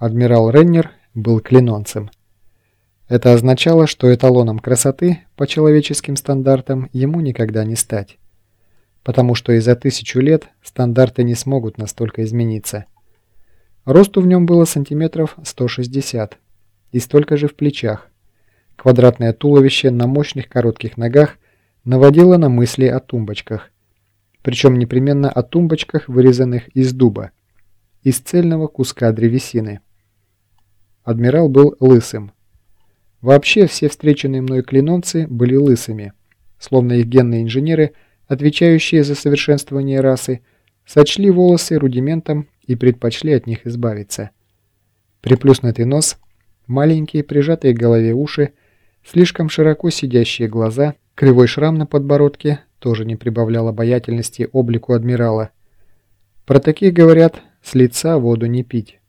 Адмирал Реннер был клинонцем. Это означало, что эталоном красоты по человеческим стандартам ему никогда не стать. Потому что и за тысячу лет стандарты не смогут настолько измениться. Росту в нем было сантиметров 160 и столько же в плечах. Квадратное туловище на мощных коротких ногах наводило на мысли о тумбочках. Причем непременно о тумбочках, вырезанных из дуба, из цельного куска древесины. Адмирал был лысым. Вообще все встреченные мной клинонцы были лысыми, словно их генные инженеры, отвечающие за совершенствование расы, сочли волосы рудиментом и предпочли от них избавиться. Приплюснутый нос, маленькие прижатые к голове уши, слишком широко сидящие глаза, кривой шрам на подбородке тоже не прибавлял обаятельности облику адмирала. Про таких говорят «с лица воду не пить».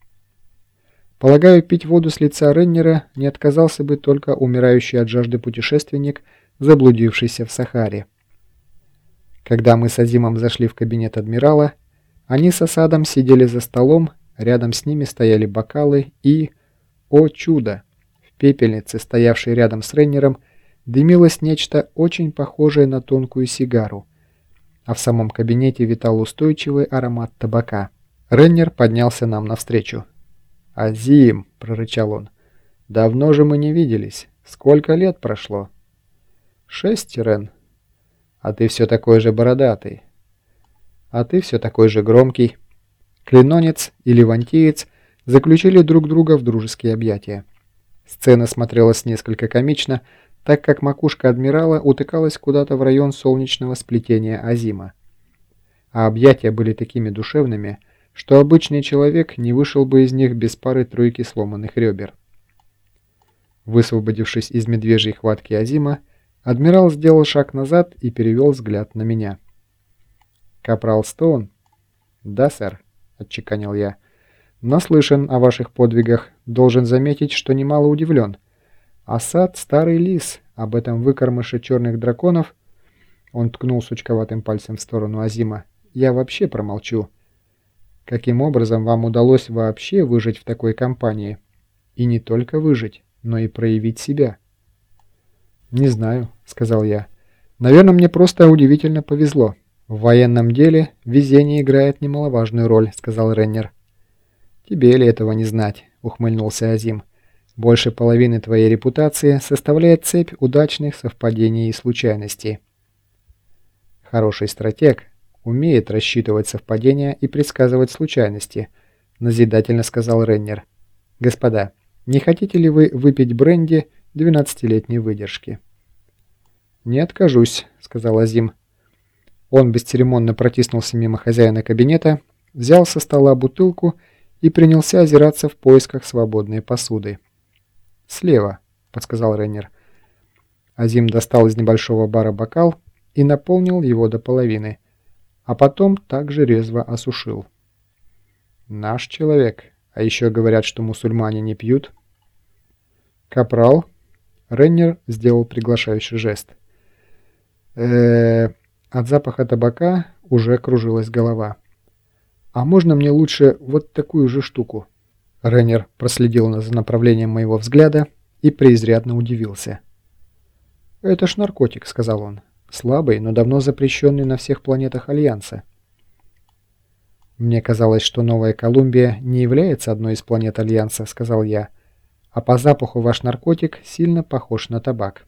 Полагаю, пить воду с лица Реннера не отказался бы только умирающий от жажды путешественник, заблудившийся в Сахаре. Когда мы с Азимом зашли в кабинет адмирала, они с осадом сидели за столом, рядом с ними стояли бокалы и... О чудо! В пепельнице, стоявшей рядом с Рейнером, дымилось нечто очень похожее на тонкую сигару, а в самом кабинете витал устойчивый аромат табака. Реннер поднялся нам навстречу. «Азим!» – прорычал он. «Давно же мы не виделись. Сколько лет прошло?» «Шесть, Рен. А ты все такой же бородатый а ты все такой же громкий. Клинонец и левантиец заключили друг друга в дружеские объятия. Сцена смотрелась несколько комично, так как макушка адмирала утыкалась куда-то в район солнечного сплетения Азима. А объятия были такими душевными, что обычный человек не вышел бы из них без пары-тройки сломанных ребер. Высвободившись из медвежьей хватки Азима, адмирал сделал шаг назад и перевел взгляд на меня. «Капрал Стоун?» «Да, сэр», — отчеканил я. «Наслышан о ваших подвигах. Должен заметить, что немало удивлен. Асад — старый лис. Об этом выкормыше черных драконов...» Он ткнул сучковатым пальцем в сторону Азима. «Я вообще промолчу. Каким образом вам удалось вообще выжить в такой компании? И не только выжить, но и проявить себя?» «Не знаю», — сказал я. «Наверное, мне просто удивительно повезло». «В военном деле везение играет немаловажную роль», — сказал Реннер. «Тебе ли этого не знать?» — ухмыльнулся Азим. «Больше половины твоей репутации составляет цепь удачных совпадений и случайностей». «Хороший стратег умеет рассчитывать совпадения и предсказывать случайности», — назидательно сказал Реннер. «Господа, не хотите ли вы выпить бренди 12-летней выдержки?» «Не откажусь», — сказал Азим. Он бесцеремонно протиснулся мимо хозяина кабинета, взял со стола бутылку и принялся озираться в поисках свободной посуды. «Слева», — подсказал Рейнер. Азим достал из небольшого бара бокал и наполнил его до половины, а потом также резво осушил. «Наш человек, а еще говорят, что мусульмане не пьют». «Капрал?» Рейнер сделал приглашающий жест. э от запаха табака уже кружилась голова. «А можно мне лучше вот такую же штуку?» Реннер проследил за направлением моего взгляда и преизрядно удивился. «Это ж наркотик», — сказал он. «Слабый, но давно запрещенный на всех планетах Альянса». «Мне казалось, что Новая Колумбия не является одной из планет Альянса», — сказал я. «А по запаху ваш наркотик сильно похож на табак».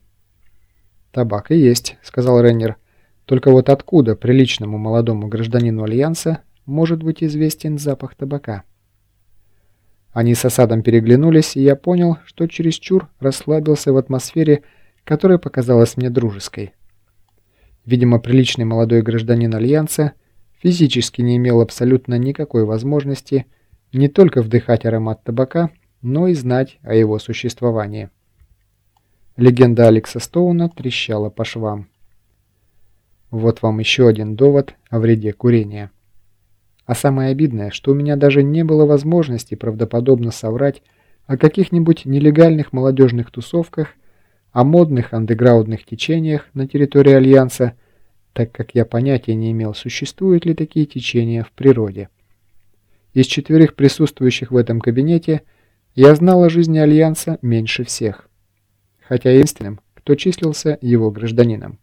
«Табак и есть», — сказал Реннер. Только вот откуда приличному молодому гражданину Альянса может быть известен запах табака? Они с осадом переглянулись, и я понял, что чересчур расслабился в атмосфере, которая показалась мне дружеской. Видимо, приличный молодой гражданин Альянса физически не имел абсолютно никакой возможности не только вдыхать аромат табака, но и знать о его существовании. Легенда Алекса Стоуна трещала по швам. Вот вам еще один довод о вреде курения. А самое обидное, что у меня даже не было возможности правдоподобно соврать о каких-нибудь нелегальных молодежных тусовках, о модных андеграундных течениях на территории Альянса, так как я понятия не имел, существуют ли такие течения в природе. Из четверых присутствующих в этом кабинете я знал о жизни Альянса меньше всех, хотя единственным, кто числился его гражданином.